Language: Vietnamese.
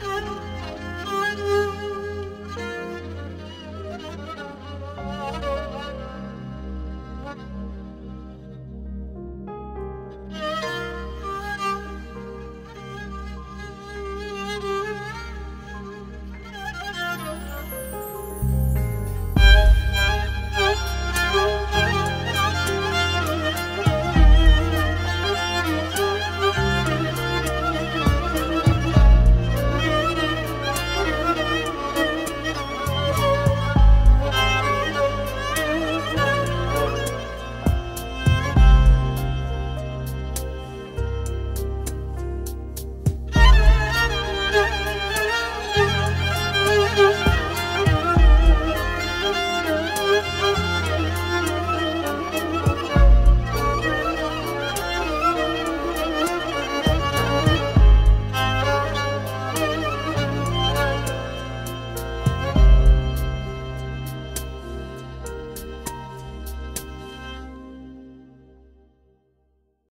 thân.